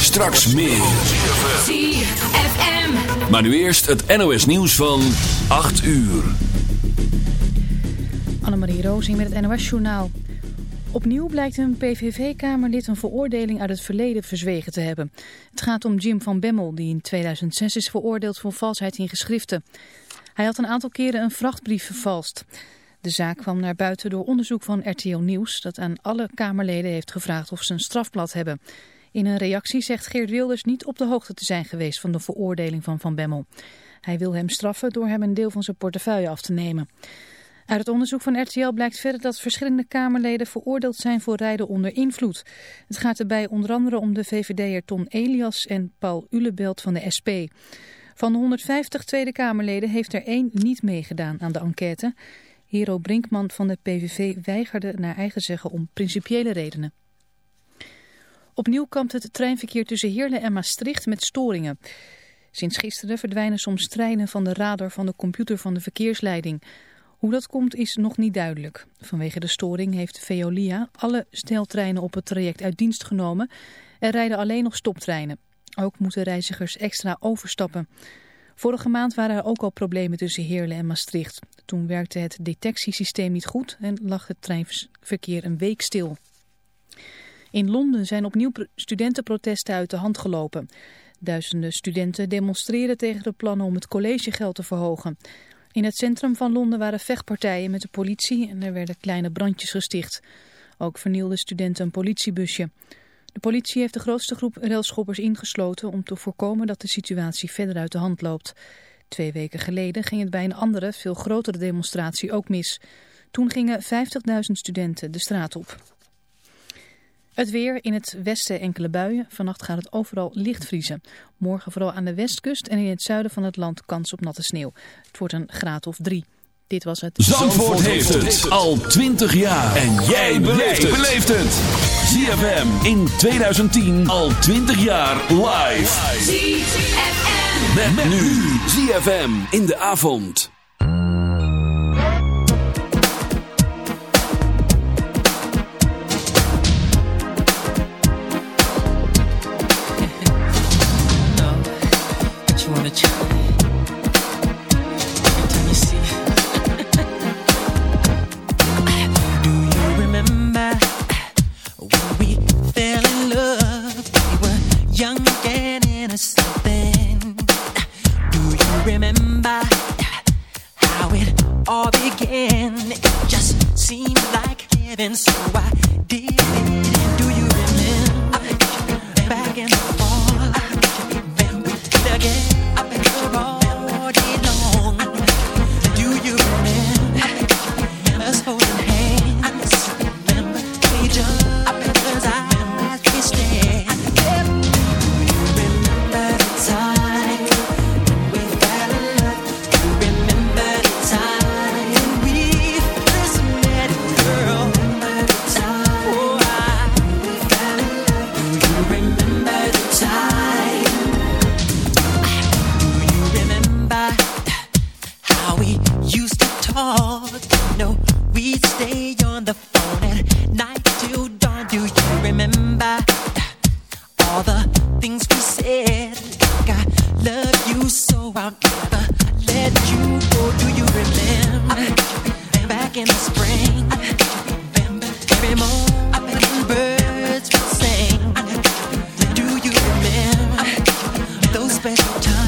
Straks meer. ZFM. Maar nu eerst het NOS nieuws van 8 uur. Annemarie Rozing met het NOS Journaal. Opnieuw blijkt een PVV-kamerlid een veroordeling uit het verleden verzwegen te hebben. Het gaat om Jim van Bemmel, die in 2006 is veroordeeld voor valsheid in geschriften. Hij had een aantal keren een vrachtbrief vervalst. De zaak kwam naar buiten door onderzoek van RTL Nieuws... dat aan alle Kamerleden heeft gevraagd of ze een strafblad hebben. In een reactie zegt Geert Wilders niet op de hoogte te zijn geweest... van de veroordeling van Van Bemmel. Hij wil hem straffen door hem een deel van zijn portefeuille af te nemen. Uit het onderzoek van RTL blijkt verder dat verschillende Kamerleden veroordeeld zijn voor rijden onder invloed. Het gaat erbij onder andere om de VVD'er Ton Elias en Paul Ulebelt van de SP. Van de 150 Tweede Kamerleden heeft er één niet meegedaan aan de enquête... Hero Brinkman van de PVV weigerde naar eigen zeggen om principiële redenen. Opnieuw kampt het treinverkeer tussen Heerlen en Maastricht met storingen. Sinds gisteren verdwijnen soms treinen van de radar van de computer van de verkeersleiding. Hoe dat komt is nog niet duidelijk. Vanwege de storing heeft Veolia alle sneltreinen op het traject uit dienst genomen en rijden alleen nog stoptreinen. Ook moeten reizigers extra overstappen. Vorige maand waren er ook al problemen tussen Heerlen en Maastricht. Toen werkte het detectiesysteem niet goed en lag het treinverkeer een week stil. In Londen zijn opnieuw studentenprotesten uit de hand gelopen. Duizenden studenten demonstreren tegen de plannen om het collegegeld te verhogen. In het centrum van Londen waren vechtpartijen met de politie en er werden kleine brandjes gesticht. Ook vernielden studenten een politiebusje. De politie heeft de grootste groep railschoppers ingesloten om te voorkomen dat de situatie verder uit de hand loopt. Twee weken geleden ging het bij een andere, veel grotere demonstratie ook mis. Toen gingen 50.000 studenten de straat op. Het weer in het westen enkele buien. Vannacht gaat het overal licht vriezen. Morgen vooral aan de westkust en in het zuiden van het land kans op natte sneeuw. Het wordt een graad of drie. Dit was het. Zandvoort, heeft het al 20 jaar. En jij beleeft het. ZFM in 2010 al 20 jaar live. ZFM. Met, met nu ZFM in de avond. Things we said? Like I love you so I'll never let you go. Do you remember back in the spring? Every morning birds would sing. Do you remember? those special times.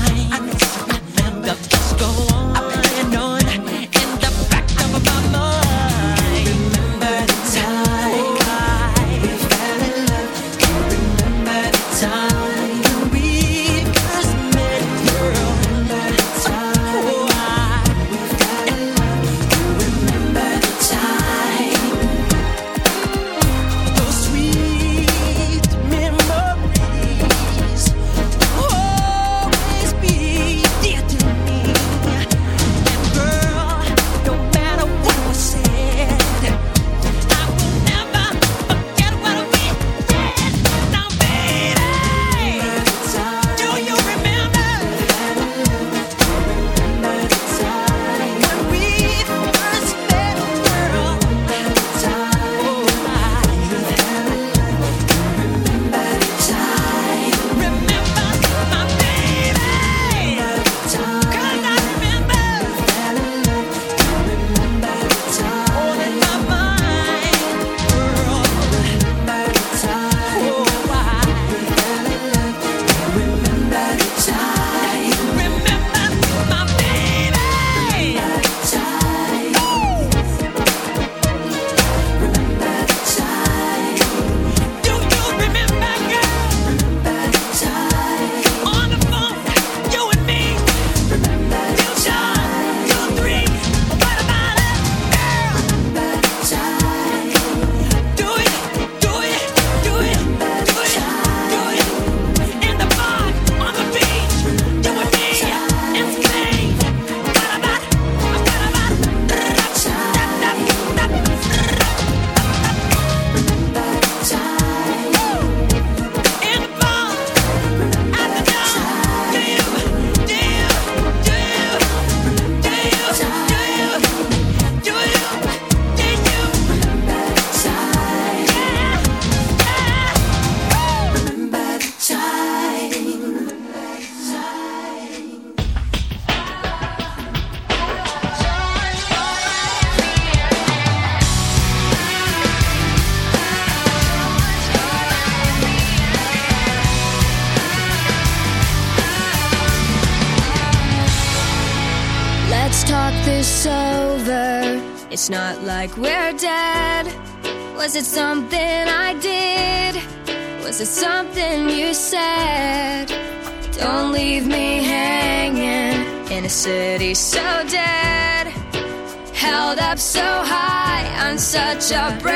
Yeah.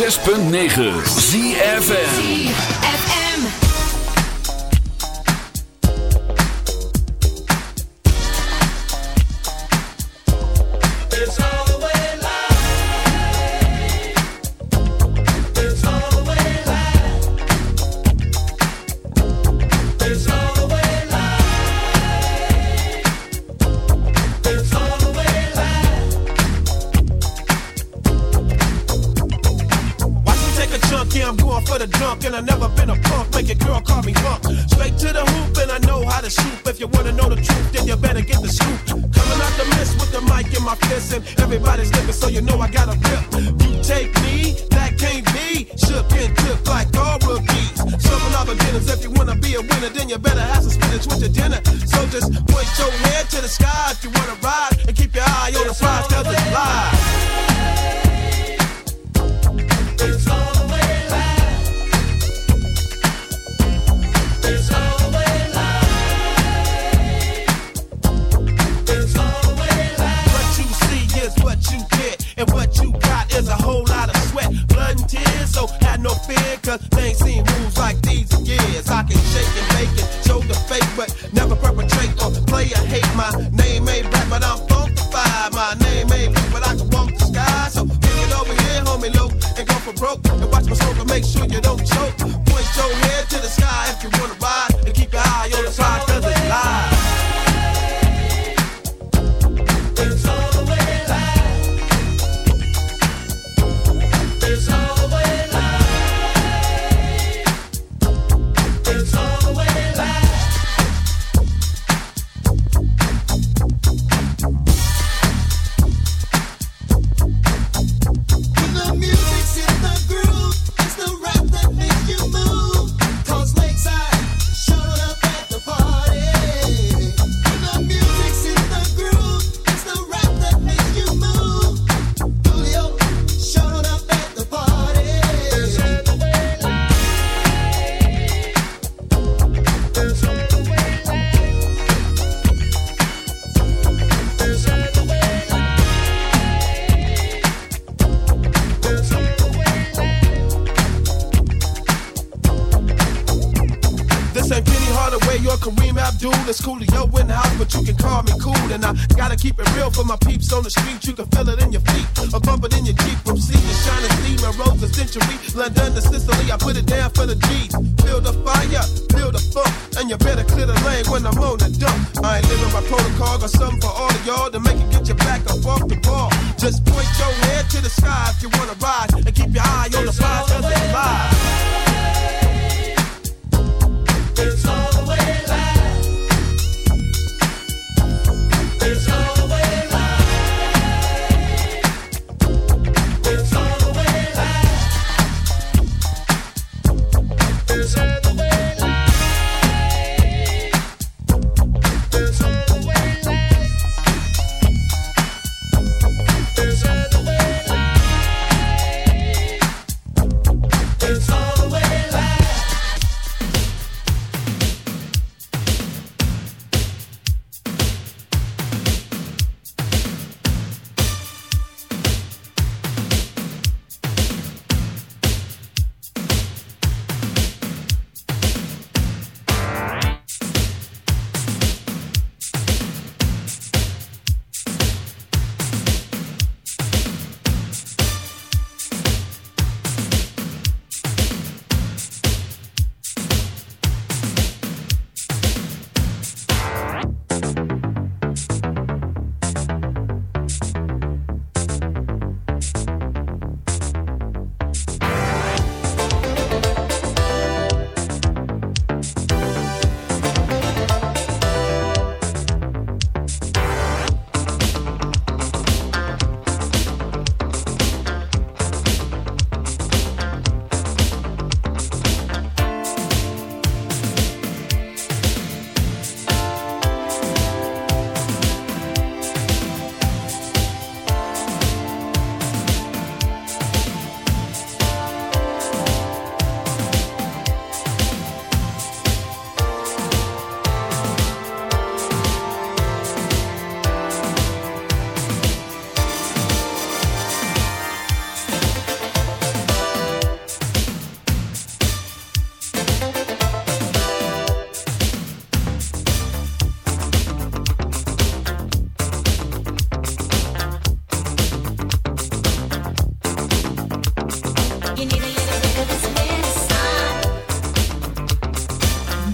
106.9